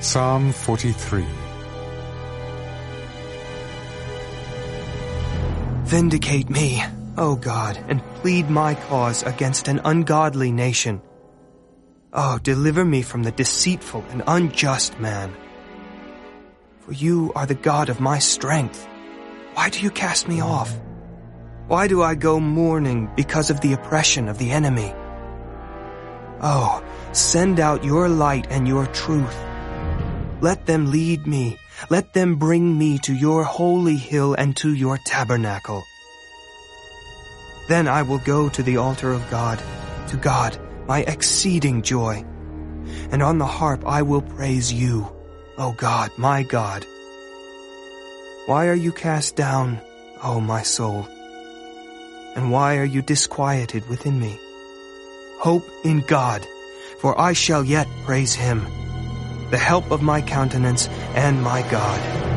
Psalm 43 Vindicate me, O God, and plead my cause against an ungodly nation. Oh, deliver me from the deceitful and unjust man. For you are the God of my strength. Why do you cast me off? Why do I go mourning because of the oppression of the enemy? Oh, send out your light and your truth. Let them lead me. Let them bring me to your holy hill and to your tabernacle. Then I will go to the altar of God, to God, my exceeding joy. And on the harp I will praise you, O God, my God. Why are you cast down, O my soul? And why are you disquieted within me? Hope in God, for I shall yet praise him, the help of my countenance and my God.